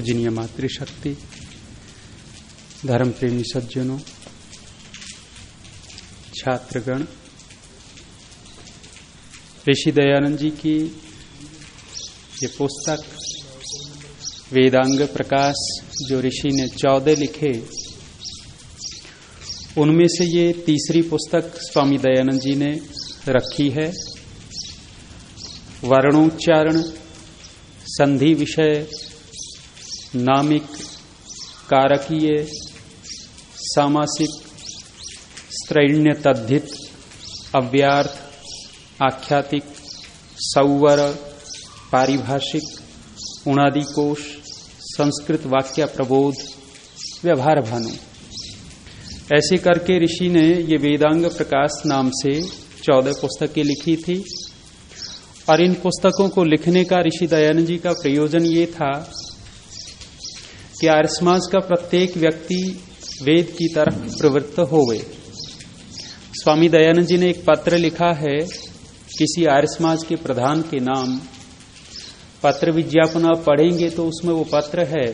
पूजनीय मातृशक्ति धर्म प्रेमी सज्जनों, छात्रगण, ऋषि दयानंद जी की ये पुस्तक, वेदांग प्रकाश, जो ऋषि ने चौदह लिखे, उनमें से ये तीसरी पुस्तक स्वामी दयानंद जी ने रखी है। वर्णोच्चारण, संधि विषय नामिक, कारकीय, सामासिक स्त्रैण्य तद्धित अव्यार्थ, आख्यातिक, सौवर, पारिभाषिक उणादि कोश संस्कृत वाक्य प्रबोध, व्यवहार भानु। ऐसे करके ऋषि ने ये वेदांग प्रकाश नाम से चौदह पुस्तकें लिखी थी, और इन पुस्तकों को लिखने का ऋषि दयानंद जी का प्रयोजन ये था कि आर्य समाज का प्रत्येक व्यक्ति वेद की तरफ़ प्रवृत्त हो गए स्वामी दयानंद जी ने एक पत्र लिखा है, किसी आर्य समाज के प्रधान के नाम। पत्र विज्ञापन आप पढ़ेंगे तो उसमें वो पत्र है।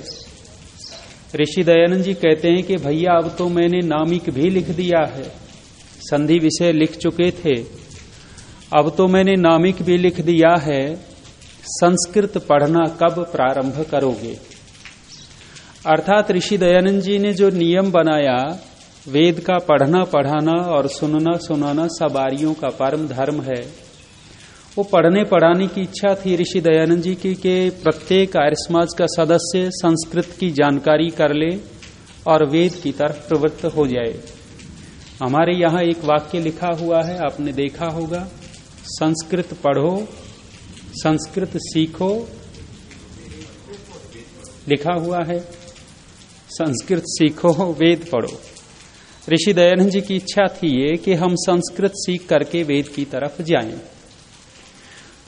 ऋषि दयानंद जी कहते हैं कि भैया, अब तो मैंने नामिक भी लिख दिया है। संधि विषय लिख चुके थे। अब तो मैंने नामिक भी लिख दिया है। संस्कृत पढ़ना कब प्रारंभ करोगे? अर्थात ऋषि दयानंद जी ने जो नियम बनाया, वेद का पढ़ना, पढ़ाना और सुनना, सुनाना सब सवारियों का परम धर्म है। वो पढ़ने, पढ़ाने की इच्छा थी ऋषि दयानंद जी की कि प्रत्येक आर्य समाज का सदस्य संस्कृत की जानकारी कर ले और वेद की तरफ़ प्रवृत्त हो जाए। हमारे यहाँ एक वाक्य लिखा हुआ है, आपने देखा होगा, संस्कृत पढ़ो, संस्कृत सीखो, लिखा हुआ है संस्कृत सीखो, वेद पढ़ो। ऋषि दयानंद जी की इच्छा थी ये कि हम संस्कृत सीख करके वेद की तरफ़ जाएँ।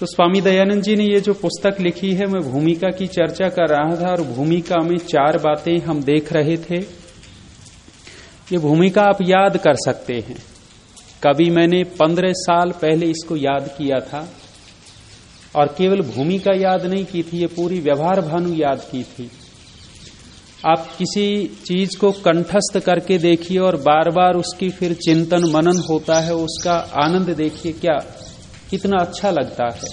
तो स्वामी दयानंद जी ने ये जो पुस्तक लिखी है, मैं भूमिका की चर्चा कर रहा था और भूमिका में चार बातें हम देख रहे थे। ये भूमिका आप याद कर सकते हैं। कभी मैंने पंद्रह साल पहले इसको याद किया था और केवल भूमिका याद नहीं की थी, ये पूरी व्यवहार भानु याद की थी। आप किसी चीज़ को कंठस्थ करके देखिए और बार बार उसकी फिर चिंतन मनन होता है, उसका आनंद देखिए क्या, कितना अच्छा लगता है।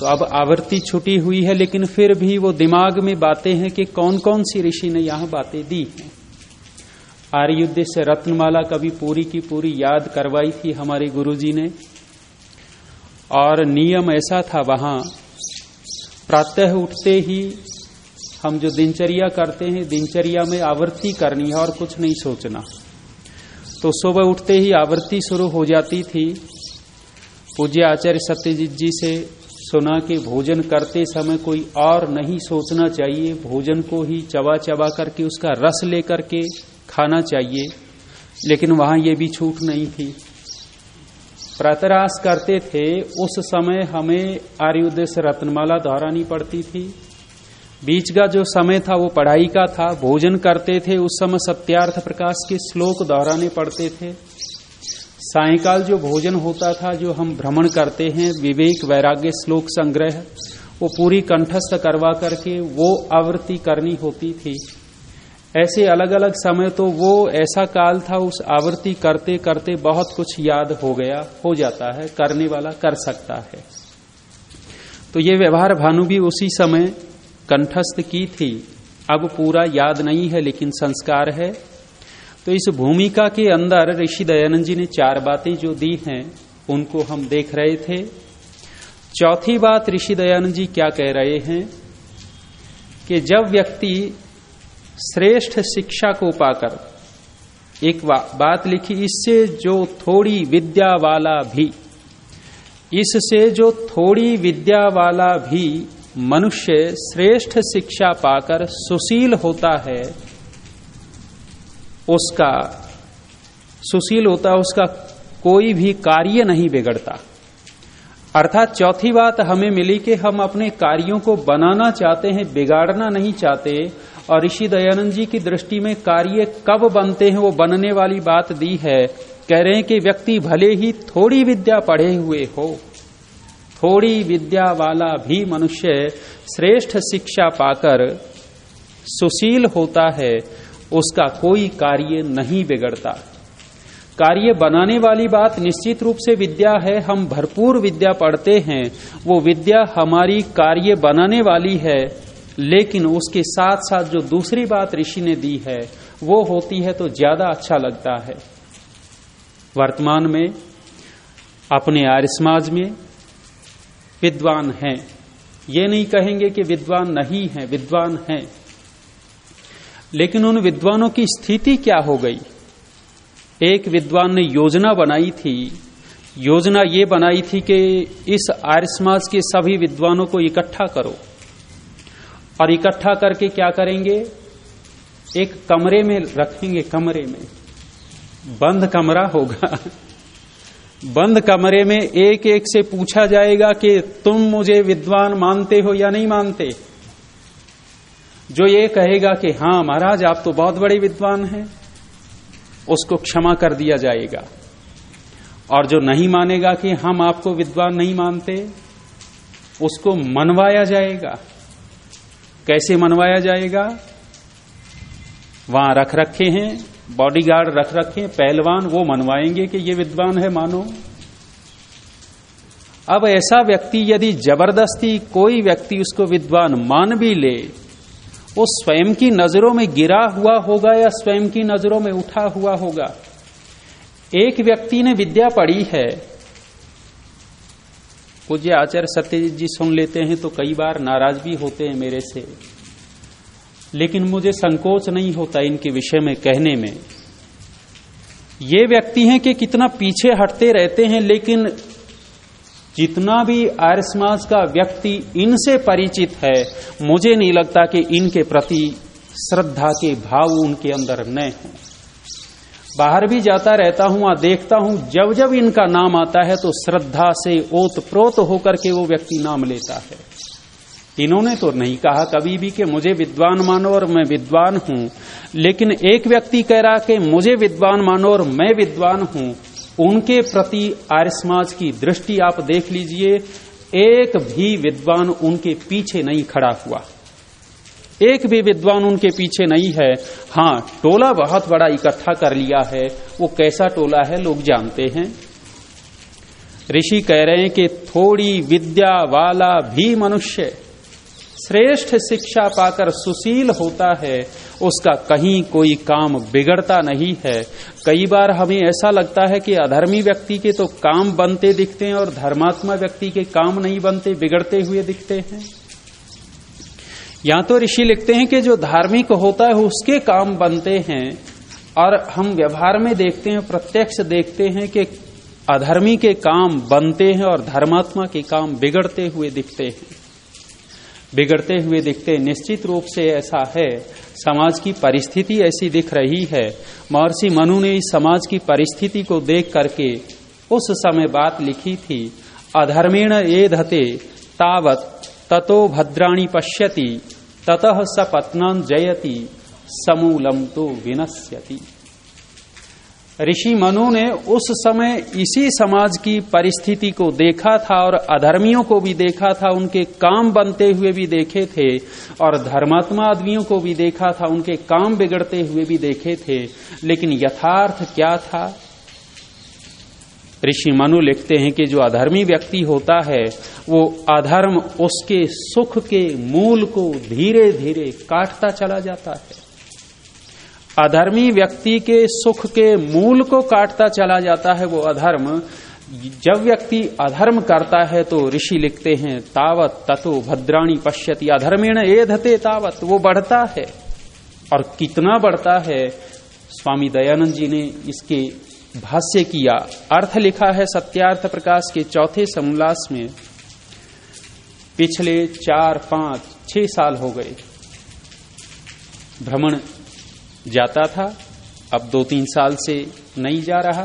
तो अब आवृत्ति छुटी हुई है, लेकिन फिर भी वो दिमाग में बातें हैं कि कौन कौन सी ऋषि ने यहाँ बातें दी हैं। आर्युद्ध से रत्नमाला कभी पूरी की पूरी याद करवाई थी हमारे गुरुजी ने। और नियम ऐसा था वहाँ, प्रातः उठते ही हम जो दिनचर्या करते हैं, दिनचर्या में आवृत्ति करनी है और कुछ नहीं सोचना। तो सुबह उठते ही आवृत्ति शुरू हो जाती थी। पूज्य आचार्य सत्यजीत जी से सुना कि भोजन करते समय कोई और नहीं सोचना चाहिए, भोजन को ही चबा चबा करके उसका रस लेकर के खाना चाहिए। लेकिन वहाँ ये भी छूट नहीं थी। प्रातरास करते थे, उस समय हमें आर्योदय से रत्नमाला दोहरानी पड़ती थी। बीच का जो समय था, वो पढ़ाई का था, भोजन करते थे, उस समय सत्यार्थ प्रकाश के श्लोक दोहराने पड़ते थे। सायकाल जो भोजन होता था, जो हम भ्रमण करते हैं, विवेक वैराग्य श्लोक संग्रह, वो पूरी कंठस्थ करवा करके वो आवृत्ति करनी होती थी। ऐसे अलग अलग समय तो वो ऐसा काल था, उस आवृत्ति करते करते बहुत कुछ याद हो गया, हो जाता है, करने वाला कर सकता है। तो ये व्यवहार भानु भी उसी समय कंठस्थ की थी। अब पूरा याद नहीं है, लेकिन संस्कार है। तो इस भूमिका के अंदर ऋषि दयानंद जी ने चार बातें जो दी हैं, उनको हम देख रहे थे। चौथी बात, ऋषि दयानंद जी क्या कह रहे हैं कि जब व्यक्ति श्रेष्ठ शिक्षा को पाकर, एक बात लिखी, इससे जो थोड़ी विद्या वाला भी, इससे जो थोड़ी विद्या वाला भी मनुष्य श्रेष्ठ शिक्षा पाकर सुशील होता है, उसका, सुशील होता है उसका कोई भी कार्य नहीं बिगड़ता। अर्थात चौथी बात हमें मिली कि हम अपने कार्यों को बनाना चाहते हैं, बिगाड़ना नहीं चाहते, और ऋषि दयानंद जी की दृष्टि में कार्य कब बनते हैं वो बनने वाली बात दी है। कह रहे हैं कि व्यक्ति भले ही थोड़ी विद्या पढ़े हुए हो थोड़ी विद्या वाला भी मनुष्य श्रेष्ठ शिक्षा पाकर सुशील होता है, उसका कोई कार्य नहीं बिगड़ता। कार्य बनाने वाली बात निश्चित रूप से विद्या है, हम भरपूर विद्या पढ़ते हैं, वो विद्या हमारी कार्य बनाने वाली है, लेकिन उसके साथ साथ जो दूसरी बात ऋषि ने दी है, वो होती है तो ज़्यादा अच्छा लगता है। वर्तमान में, अपने आर्य समाज में विद्वान हैं। ये नहीं कहेंगे कि विद्वान नहीं है, विद्वान हैं। लेकिन उन विद्वानों की स्थिति क्या हो गई? एक विद्वान ने योजना बनाई थी। योजना ये बनाई थी कि इस आर्य समाज के सभी विद्वानों को इकट्ठा करो। और इकट्ठा करके क्या करेंगे? एक कमरे में रखेंगे, कमरे में। बंद कमरा होगा। बंद कमरे में एक एक से पूछा जाएगा कि तुम मुझे विद्वान मानते हो या नहीं मानते। जो ये कहेगा कि हाँ, महाराज, आप तो बहुत बड़े विद्वान हैं, उसको क्षमा कर दिया जाएगा। और जो नहीं मानेगा कि हम आपको विद्वान नहीं मानते, उसको मनवाया जाएगा। कैसे मनवाया जाएगा? वहाँ रख रखे हैं बॉडीगार्ड रख रखे, पहलवान वो मनवाएँगे कि ये विद्वान है, मानो। अब ऐसा व्यक्ति यदि ज़बरदस्ती कोई व्यक्ति उसको विद्वान मान भी ले, वो स्वयं की नज़रों में गिरा हुआ होगा या स्वयं की नज़रों में उठा हुआ होगा? एक व्यक्ति ने विद्या पढ़ी है। पूज्य आचार्य सत्यजीत जी सुन लेते हैं तो कई बार नाराज़ भी होते हैं मेरे से। लेकिन मुझे संकोच नहीं होता इनके विषय में कहने में। ये व्यक्ति हैं कि कितना पीछे हटते रहते हैं, लेकिन जितना भी आर्य समाज का व्यक्ति इनसे परिचित है, मुझे नहीं लगता कि इनके प्रति श्रद्धा के भाव उनके अंदर न हो। बाहर भी जाता रहता हूँ और देखता हूँ, जब जब इनका नाम आता है तो श्रद्धा से ओत प्रोत होकर के वो व्यक्ति नाम लेता है। इन्होंने तो नहीं कहा कभी भी कि मुझे विद्वान मानो और मैं विद्वान हूँ, लेकिन एक व्यक्ति कह रहा कि मुझे विद्वान मानो और मैं विद्वान हूँ, उनके प्रति आर्य समाज की दृष्टि आप देख लीजिए, एक भी विद्वान उनके पीछे नहीं खड़ा हुआ। एक भी विद्वान उनके पीछे नहीं है। हाँ, टोला बहुत बड़ा इकट्ठा कर लिया है। वो कैसा टोला है, लोग जानते हैं। ऋषि कह रहे हैं कि थोड़ी विद्या वाला भी मनुष्य श्रेष्ठ शिक्षा पाकर सुशील होता है, उसका कहीं कोई काम बिगड़ता नहीं है। कई बार हमें ऐसा लगता है कि अधर्मी व्यक्ति के तो काम बनते दिखते हैं और धर्मात्मा व्यक्ति के काम नहीं बनते, बिगड़ते हुए दिखते हैं। या तो ऋषि लिखते हैं कि जो धार्मिक होता है, उसके काम बनते हैं और हम व्यवहार में देखते हैं, प्रत्यक्ष देखते हैं कि अधर्मी के काम बनते हैं और धर्मात्मा के काम बिगड़ते हुए दिखते हैं। बिगड़ते हुए दिखते निश्चित रूप से ऐसा है। समाज की परिस्थिति ऐसी दिख रही है। महर्षि मनु ने इस समाज की परिस्थिति को देख करके उस समय बात लिखी थी, अधर्मेण ये धते, तावत ततो भद्राणी पश्यति, ततः सपत्न जयति, समूलम तो विनश्यति। ऋषि मनु ने उस समय इसी समाज की परिस्थिति को देखा था और अधर्मियों को भी देखा था, उनके काम बनते हुए भी देखे थे और धर्मात्मा आदमियों को भी देखा था, उनके काम बिगड़ते हुए भी देखे थे। लेकिन यथार्थ क्या था? ऋषि मनु लिखते हैं कि जो अधर्मी व्यक्ति होता है, वो अधर्म उसके सुख के मूल को धीरे धीरे काटता चला जाता है। अधर्मी व्यक्ति के सुख के मूल को काटता चला जाता है वो अधर्म। जब व्यक्ति अधर्म करता है तो ऋषि लिखते हैं, तावत ततो भद्राणी पश्यति। अधर्मेण ए धते तावत। वो बढ़ता है। और कितना बढ़ता है? स्वामी दयानंद जी ने इसके भाष्य किया। अर्थ लिखा है सत्यार्थ प्रकाश के चौथे समोल्लास में। पिछले चार, पाँच, छह साल हो गए। भ्रमण जाता था, अब दो तीन साल से नहीं जा रहा।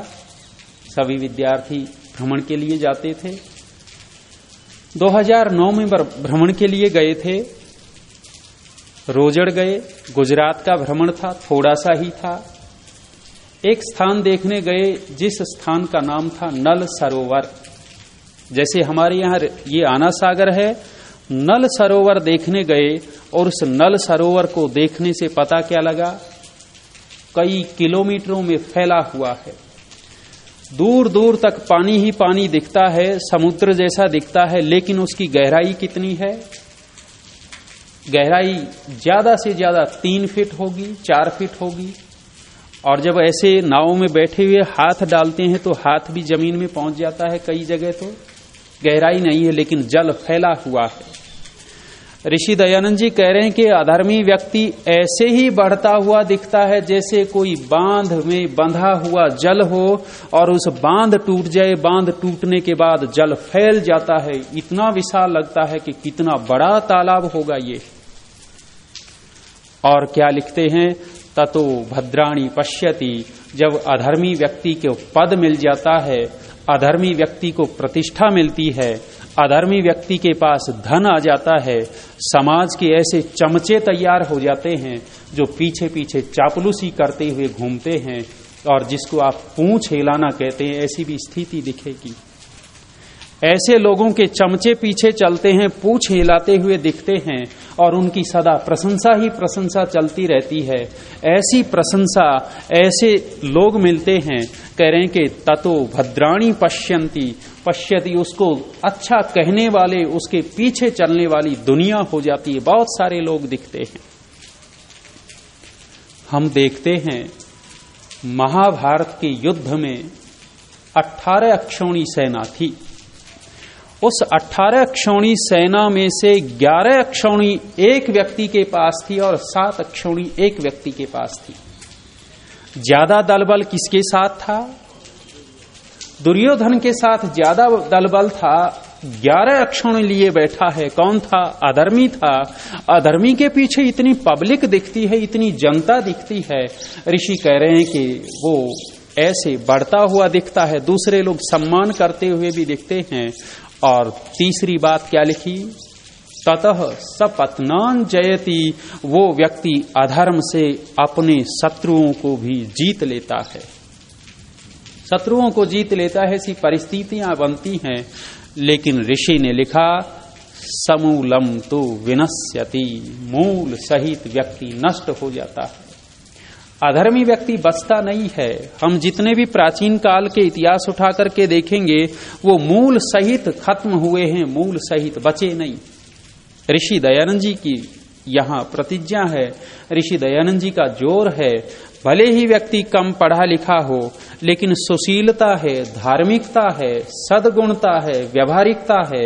सभी विद्यार्थी भ्रमण के लिए जाते थे। 2009 में भ्रमण के लिए गए थे। रोजड़ गए, गुजरात का भ्रमण था थोड़ा सा ही था। एक स्थान देखने गए, जिस स्थान का नाम था नल सरोवर। जैसे हमारे यहाँ ये आना सागर है, नल सरोवर देखने गए और उस नल सरोवर को देखने से पता क्या लगा? कई किलोमीटरों में फैला हुआ है। दूर दूर तक पानी ही पानी दिखता है, समुद्र जैसा दिखता है, लेकिन उसकी गहराई कितनी है? गहराई ज़्यादा से ज़्यादा तीन फीट होगी, चार फीट होगी। और जब ऐसे नाव में बैठे हुए हाथ डालते हैं तो हाथ भी ज़मीन में पहुँच जाता है कई जगह तो। गहराई नहीं है, लेकिन जल फैला हुआ है। ऋषि दयानंद जी कह रहे हैं कि अधर्मी व्यक्ति ऐसे ही बढ़ता हुआ दिखता है जैसे कोई बाँध में बंधा हुआ जल हो और उस बाँध टूट जाए, बाँध टूटने के बाद जल फैल जाता है। इतना विशाल लगता है कि कितना बड़ा तालाब होगा ये। और क्या लिखते हैं? ततो भद्राणी पश्यति। जब अधर्मी व्यक्ति को पद मिल जाता है, अधर्मी व्यक्ति को प्रतिष्ठा मिलती है अधर्मी व्यक्ति के पास धन आ जाता है, समाज के ऐसे चमचे तैयार हो जाते हैं, जो पीछे पीछे चापलूसी करते हुए घूमते हैं, और जिसको आप पूछ हिलाना कहते हैं, ऐसी भी स्थिति दिखेगी। ऐसे लोगों के चमचे पीछे चलते हैं, पूछ हिलाते हुए दिखते हैं, और उनकी सदा प्रशंसा ही प्रशंसा चलती रहती है। ऐसी प्रशंसा, ऐसे लोग मिलते हैं, कह रहे हैं कि ततो भद्राणी पश्यंती पश्यति, उसको अच्छा कहने वाले, उसके पीछे चलने वाली दुनिया हो जाती है। बहुत सारे लोग दिखते हैं। हम देखते हैं, महाभारत के युद्ध में अठारह अक्षौणी सेना थी। उस 18 क्षौणी सेना में से 11 क्षौणी एक व्यक्ति के पास थी और सात क्षौणी एक व्यक्ति के पास थी। ज़्यादा दलबल किसके साथ था? दुर्योधन के साथ ज़्यादा दलबल था, ग्यारह अक्षण लिए बैठा है, कौन था? अधर्मी था। अधर्मी के पीछे इतनी पब्लिक दिखती है, इतनी जनता दिखती है। ऋषि कह रहे हैं कि वो ऐसे बढ़ता हुआ दिखता है, दूसरे लोग सम्मान करते हुए भी दिखते हैं। और तीसरी बात क्या लिखी? ततः सपत्नान जयती, वो व्यक्ति अधर्म से अपने शत्रुओं को भी जीत लेता है। शत्रुओं को जीत लेता है, ऐसी परिस्थितियाँ बनती हैं। लेकिन ऋषि ने लिखा, समूलम तो विनश्यति, मूल सहित व्यक्ति नष्ट हो जाता है। अधर्मी व्यक्ति बचता नहीं है। हम जितने भी प्राचीन काल के इतिहास उठा करके देखेंगे, वो मूल सहित खत्म हुए हैं, मूल सहित बचे नहीं। ऋषि दयानंद जी की यहाँ प्रतिज्ञा है। ऋषि दयानंद जी का ज़ोर है भले ही व्यक्ति कम पढ़ा लिखा हो, लेकिन सुशीलता है, धार्मिकता है, सदगुणता है, व्यवहारिकता है,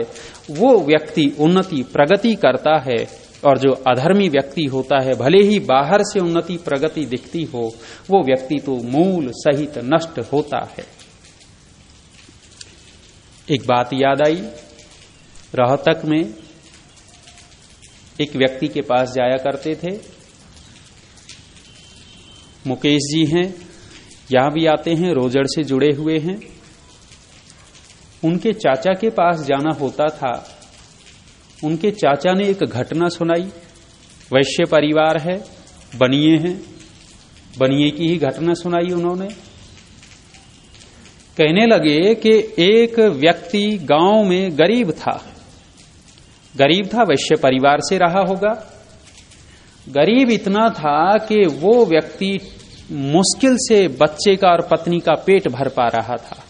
वो व्यक्ति उन्नति प्रगति करता है। और जो अधर्मी व्यक्ति होता है, भले ही बाहर से उन्नति प्रगति दिखती हो, वो व्यक्ति तो मूल सहित नष्ट होता है। एक बात याद आई, रोहतक में एक व्यक्ति के पास जाया करते थे। मुकेश जी हैं, यहाँ भी आते हैं, रोजड़ से जुड़े हुए हैं। उनके चाचा के पास जाना होता था। उनके चाचा ने एक घटना सुनाई। वैश्य परिवार है, बनिए हैं। बनिए की ही घटना सुनाई उन्होंने। कहने लगे कि एक व्यक्ति गाँव में गरीब था। गरीब था, वैश्य परिवार से रहा होगा। गरीब इतना था कि वो व्यक्ति मुश्किल से बच्चे का और पत्नी का पेट भर पा रहा था।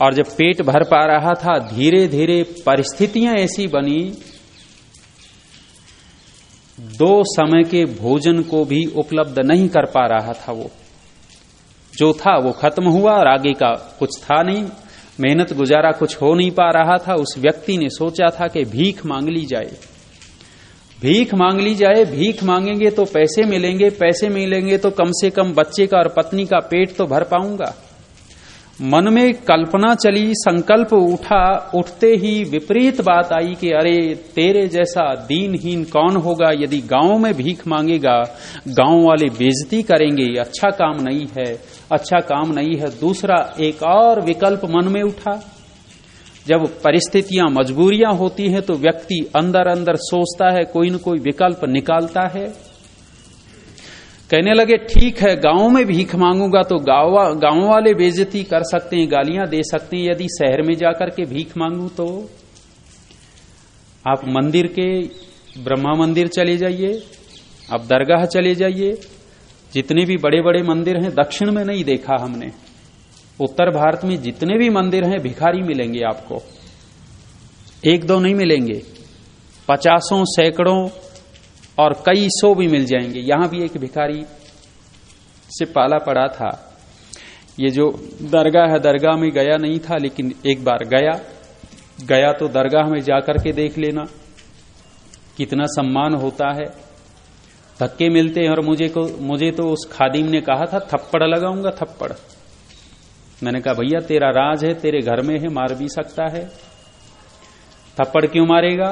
और जब पेट भर पा रहा था धीरे धीरे परिस्थितियाँ ऐसी बनी, दो समय के भोजन को भी उपलब्ध नहीं कर पा रहा था वो। जो था वो खत्म हुआ और आगे का कुछ था नहीं। मेहनत गुजारा कुछ हो नहीं पा रहा था। उस व्यक्ति ने सोचा था कि भीख मांग ली जाए। भीख मांग ली जाए, भीख मांगेंगे तो पैसे मिलेंगे पैसे मिलेंगे तो कम से कम बच्चे का और पत्नी का पेट तो भर पाऊँगा। मन में कल्पना चली, संकल्प उठा, उठते ही विपरीत बात आई कि अरे, तेरे जैसा दीनहीन कौन होगा यदि गाँव में भीख मांगेगा? गाँव वाले बेजती करेंगे अच्छा काम नहीं है अच्छा काम नहीं है। दूसरा एक और विकल्प मन में उठा। जब परिस्थितियाँ मजबूरियाँ होती हैं तो व्यक्ति अंदर अंदर सोचता है, कोई न कोई विकल्प निकालता है। कहने लगे, ठीक है, गाँव में भीख मांगूँगा तो गाँव गाँव वाले बेजती कर सकते हैं, गालियाँ दे सकते हैं, यदि शहर में जाकर के भीख मांगू तो। आप मंदिर के, ब्रह्मा मंदिर चले जाइए, आप दरगाह चले जाइए, जितने भी बड़े बड़े मंदिर हैं, दक्षिण में नहीं देखा हमने। उत्तर भारत में जितने भी मंदिर हैं, भिखारी मिलेंगे आपको। एक दो नहीं मिलेंगे। पचासों सैकड़ों और कई सौ भी मिल जाएँगे। यहाँ भी एक भिखारी से पाला पड़ा था। ये जो दरगाह है, दरगाह में गया नहीं था, लेकिन एक बार गया। गया तो दरगाह में जाकर के देख लेना, कितना सम्मान होता है। धक्के मिलते हैं और मुझे को, मुझे तो उस खादिम ने कहा था, थप्पड़ लगाऊँगा, थप्पड़। मैंने कहा, भैया, तेरा राज है, तेरे घर में है, मार भी सकता है। थप्पड़ क्यों मारेगा?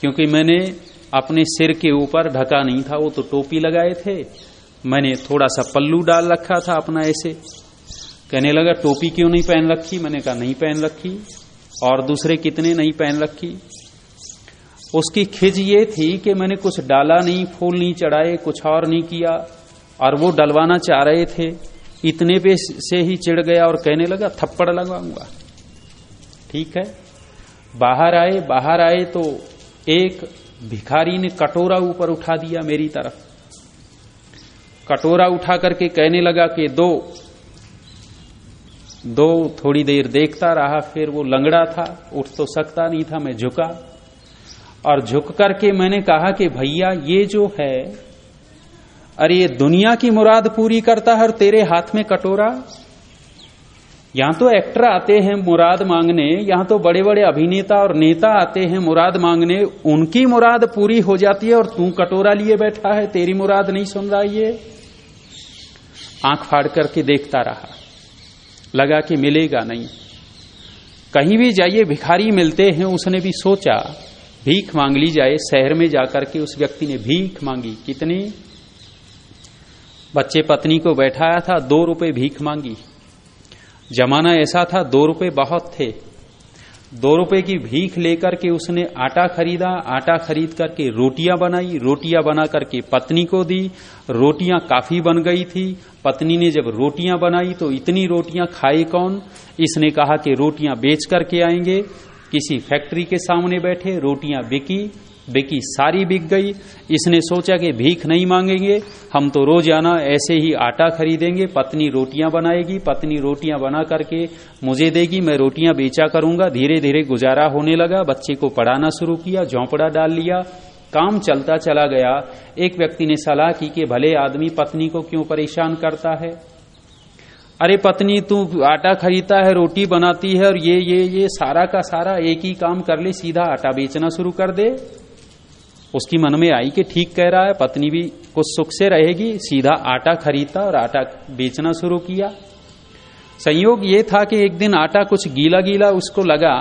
क्योंकि मैंने अपने सिर के ऊपर ढका नहीं था, वो तो टोपी लगाए थे। मैंने थोड़ा सा पल्लू डाल रखा था अपना ऐसे। कहने लगा, टोपी क्यों नहीं पहन रखी? मैंने कहा, नहीं पहन रखी। और दूसरे कितने नहीं पहन रखी? उसकी खिज ये थी कि मैंने कुछ डाला नहीं, फूल नहीं चढ़ाए, कुछ और नहीं किया। और वो डलवाना चाह रहे थे। इतने पे से ही चिढ़ गया और कहने लगा, थप्पड़ लगाऊँगा। ठीक है? बाहर आए बाहर आए तो एक भिखारी ने कटोरा ऊपर उठा दिया मेरी तरफ़। कटोरा उठा करके कहने लगा कि दो दो थोड़ी देर देखता रहा, फिर वो लंगड़ा था, उठ तो सकता नहीं था, मैं झुका। और झुक करके मैंने कहा कि भैया, ये जो है अरे ये दुनिया की मुराद पूरी करता है और तेरे हाथ में कटोरा? यहाँ तो एक्टर आते हैं मुराद मांगने, यहाँ तो बड़े बड़े अभिनेता और नेता आते हैं मुराद मांगने, उनकी मुराद पूरी हो जाती है और तू कटोरा लिए बैठा है, तेरी मुराद नहीं सुन रहा ये? आँख फाड़ करके देखता रहा। लगा कि मिलेगा नहीं। कहीं भी जाइए, भिखारी मिलते हैं, उसने भी सोचा, भीख मांग ली जाए, शहर में जाकर के उस व्यक्ति ने भीख मांगी। कितनी? बच्चे पत्नी को बैठाया था, दो रुपए भीख मांगी। जमाना ऐसा था, दो रुपए बहुत थे। दो रुपए की भीख लेकर के उसने आटा खरीदा, आटा खरीद करके रोटियाँ बनाई, रोटियाँ बना करके पत्नी को दी, रोटियाँ काफ़ी बन गई थी। पत्नी ने जब रोटियाँ बनाई तो इतनी रोटियाँ खाई कौन? इसने कहा कि रोटियाँ बेच करके आएँगे, किसी फैक्ट्री के सामने बैठे, रोटियाँ बिकी बिकी सारी बिक गई। इसने सोचा कि भीख नहीं मांगेंगे। हम तो रोज़ाना ऐसे ही आटा खरीदेंगे। पत्नी रोटियाँ बनाएगी। पत्नी रोटियाँ बना करके मुझे देगी। मैं रोटियाँ बेचा करूँगा। धीरे धीरे गुजारा होने लगा। बच्चे को पढ़ाना शुरू किया, झोंपड़ा डाल लिया। काम चलता चला गया। एक व्यक्ति ने सलाह की कि भले आदमी पत्नी को क्यों परेशान करता है। अरे पत्नी, तू आटा खरीदता है, रोटी बनाती है और ये ये ये सारा का सारा एक ही काम कर ले, सीधा आटा बेचना शुरू कर दे। उसकी मन में आई कि ठीक कह रहा है, पत्नी भी कुछ सुख से रहेगी, सीधा आटा खरीदता और आटा बेचना शुरू किया। संयोग ये था कि एक दिन आटा कुछ गीला गीला उसको लगा,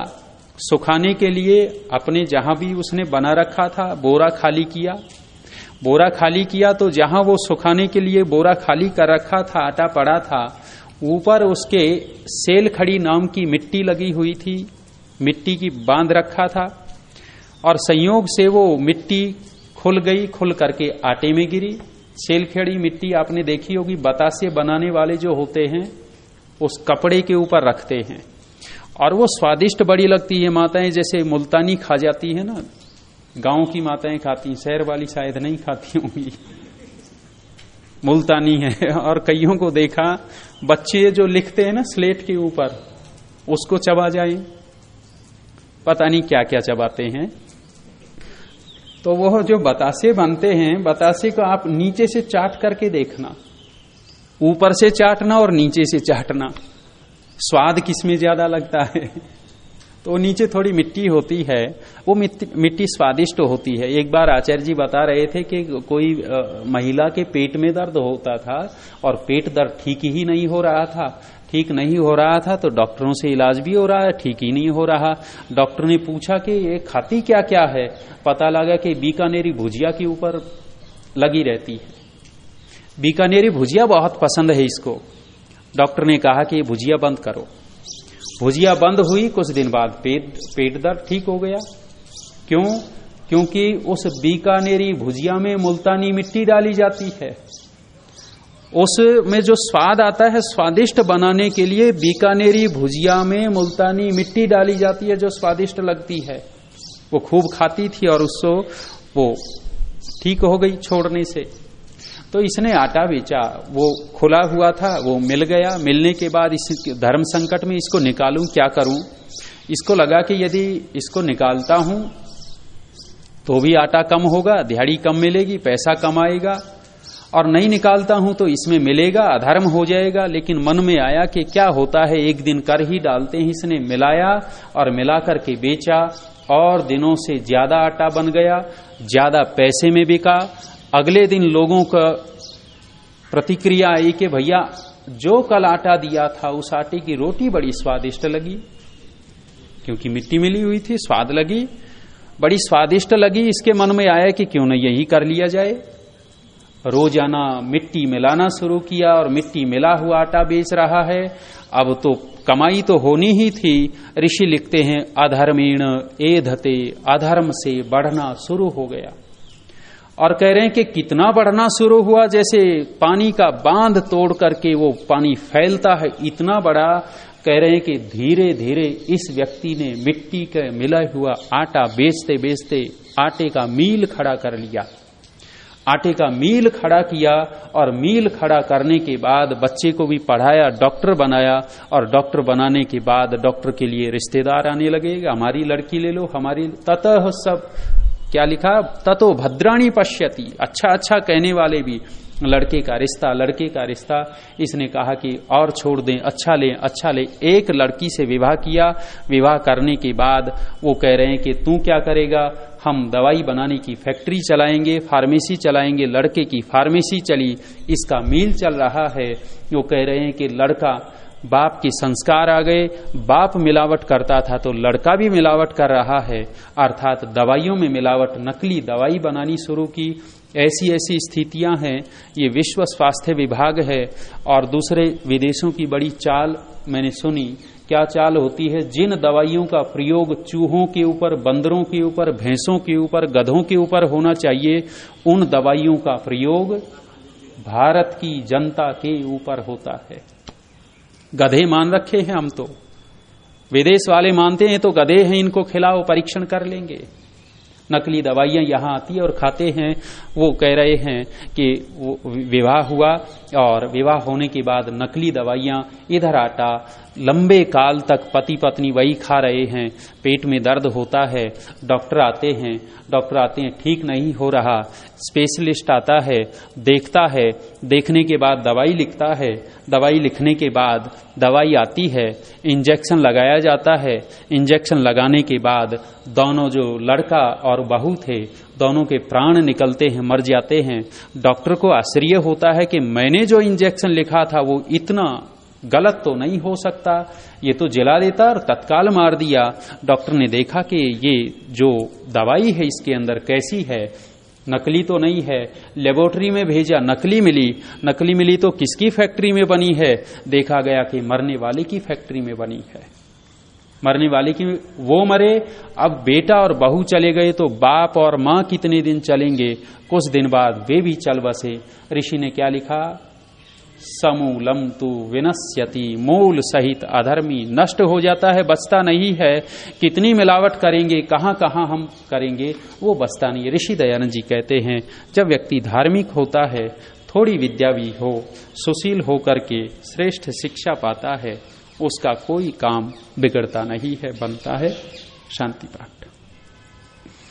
सुखाने के लिए अपने जहाँ भी उसने बना रखा था, बोरा खाली किया। बोरा खाली किया तो जहाँ वो सुखाने के लिए बोरा खाली कर रखा था, आटा पड़ा था, ऊपर उसके सेल खड़ी नाम की मिट्टी लगी हुई थी, मिट्टी की बाँध रखा था। और संयोग से वो मिट्टी खुल गई, खुल करके आटे में गिरी। सेलखेड़ी मिट्टी आपने देखी होगी, बतासे बनाने वाले जो होते हैं, उस कपड़े के ऊपर रखते हैं। और वो स्वादिष्ट बड़ी लगती है माताएँ, जैसे मुल्तानी खा जाती है ना। गाँव की माताएँ खाती शहर वाली शायद नहीं खाती होंगी। मुल्तानी है, और कईयों को देखा, बच्चे जो लिखते हैं ना स्लेट के ऊपर, उसको चबा जाए। पता नहीं क्या क्या चबाते हैं। तो वो जो बतासे बनते हैं, बतासे को आप नीचे से चाट करके देखना। ऊपर से चाटना और नीचे से चाटना। स्वाद किसमें ज़्यादा लगता है? तो नीचे थोड़ी मिट्टी होती है, वो मिट्टी स्वादिष्ट होती है। एक बार आचार्य जी बता रहे थे कि कोई महिला के पेट में दर्द होता था और पेट दर्द ठीक ही नहीं हो रहा था। ठीक नहीं हो रहा था तो डॉक्टरों से इलाज भी हो रहा है, ठीक ही नहीं हो रहा। डॉक्टर ने पूछा कि ये खाती क्या क्या है? पता लगा कि बीकानेरी भुजिया के ऊपर लगी रहती है। बीकानेरी भुजिया बहुत पसंद है इसको। डॉक्टर ने कहा कि भुजिया बंद करो। भुजिया बंद हुई कुछ दिन बाद पेट पेट दर्द ठीक हो गया। क्यों? क्योंकि उस बीकानेरी भुजिया में मुल्तानी मिट्टी डाली जाती है। उसमें जो स्वाद आता है, स्वादिष्ट बनाने के लिए बीकानेरी, भुजिया में मुल्तानी मिट्टी डाली जाती है जो स्वादिष्ट लगती है। वो खूब खाती थी और उसको वो ठीक हो गई छोड़ने से। तो इसने आटा बेचा, वो खुला हुआ था, वो मिल गया। मिलने के बाद इस धर्म संकट में इसको निकालूं, क्या करूँ? इसको लगा कि यदि इसको निकालता हूँ तो भी आटा कम होगा, दिहाड़ी कम मिलेगी, पैसा कम आएगा और नहीं निकालता हूँ तो इसमें मिलेगा, अधर्म हो जाएगा। लेकिन मन में आया कि क्या होता है, एक दिन कर ही डालते हैं इसने, मिलाया और मिला करके बेचा, और दिनों से ज़्यादा आटा बन गया, ज़्यादा पैसे में बिका। अगले दिन लोगों का प्रतिक्रिया आई कि भैया, जो कल आटा दिया था, उस आटे की रोटी बड़ी स्वादिष्ट लगी। क्योंकि मिट्टी मिली हुई थी, स्वाद लगी। बड़ी स्वादिष्ट लगी, इसके मन में आया कि क्यों न यही कर लिया जाए। रोज़ाना मिट्टी मिलाना शुरू किया और मिट्टी मिला हुआ आटा बेच रहा है। अब तो कमाई तो होनी ही थी। ऋषि लिखते हैं, अधर्मीण एधते, अधर्म से बढ़ना शुरू हो गया। और कह रहे हैं कि कितना बढ़ना शुरू हुआ, जैसे पानी का बाँध तोड़ करके वो पानी फैलता है, इतना बड़ा। कह रहे हैं कि धीरे धीरे इस व्यक्ति ने मिट्टी का मिला हुआ आटा बेचते बेचते आटे का मील खड़ा कर लिया। आटे का मील खड़ा किया और मील खड़ा करने के बाद बच्चे को भी पढ़ाया, डॉक्टर बनाया और डॉक्टर बनाने के बाद डॉक्टर के लिए रिश्तेदार आने लगे, हमारी लड़की ले लो, हमारी ततः सब। क्या लिखा? ततो भद्राणी पश्यति। अच्छा अच्छा कहने वाले भी लड़के का रिश्ता, लड़के का रिश्ता। इसने कहा कि और छोड़ दें अच्छा ले अच्छा ले। एक लड़की से विवाह किया। विवाह करने के बाद वो कह रहे हैं कि तू क्या करेगा? हम दवाई बनाने की फैक्ट्री चलाएँगे, फार्मेसी चलाएँगे, लड़के की फार्मेसी चली। इसका मील चल रहा है। वो कह रहे हैं कि लड़का, बाप के संस्कार आ गए। बाप मिलावट करता था तो लड़का भी मिलावट कर रहा है। अर्थात दवाइयों में मिलावट, नकली दवाई बनानी शुरू की। ऐसी ऐसी स्थितियाँ हैं, ये विश्व स्वास्थ्य विभाग है और दूसरे विदेशों की बड़ी चाल मैंने सुनी। क्या चाल होती है? जिन दवाइयों का प्रयोग चूहों के ऊपर, बंदरों के ऊपर, भैंसों के ऊपर, गधों के ऊपर होना चाहिए, उन दवाइयों का प्रयोग भारत की जनता के ऊपर होता है। गधे मान रखे हैं हम तो। विदेश वाले मानते हैं तो गधे हैं, इनको खिलाओ, परीक्षण कर लेंगे। नकली दवाइयाँ यहाँ आती है और खाते हैं। वो कह रहे हैं कि विवाह हुआ और विवाह होने के बाद नकली दवाइयाँ, इधर आटा लंबे काल तक पति पत्नी वही खा रहे हैं, पेट में दर्द होता है, डॉक्टर आते हैं, डॉक्टर आते हैं, ठीक नहीं हो रहा, स्पेशलिस्ट आता है, देखता है, देखने के बाद दवाई लिखता है, दवाई लिखने के बाद दवाई आती है, इंजेक्शन लगाया जाता है, इंजेक्शन लगाने के बाद दोनों जो लड़का और बहू थे, दोनों के प्राण निकलते हैं, मर जाते हैं, डॉक्टर को आश्चर्य होता है कि मैंने जो इंजेक्शन लिखा था, वो इतना गलत तो नहीं हो सकता। ये तो जला देता और तत्काल मार दिया। डॉक्टर ने देखा कि ये जो दवाई है इसके अंदर कैसी है। नकली तो नहीं है। लेबोरेटरी में भेजा, नकली मिली। नकली मिली तो किसकी फैक्ट्री में बनी है? देखा गया कि मरने वाले की फैक्ट्री में बनी है। मरने वाले की, वो मरे, अब बेटा और बहू चले गए तो बाप और माँ कितने दिन चलेंगे? कुछ दिन बाद वे भी चल बसे। ऋषि ने क्या लिखा? समूलम तु विनश्यति। मूल सहित अधर्मी नष्ट हो जाता है, बचता नहीं है। कितनी मिलावट करेंगे, कहाँ कहाँ हम करेंगे, वो बचता नहीं ऋषि दयानंद जी कहते हैं, जब व्यक्ति धार्मिक होता है, थोड़ी विद्या भी हो, सुशील होकर के श्रेष्ठ शिक्षा पाता है, उसका कोई काम बिगड़ता नहीं है, बनता है, शांति प्राप्त।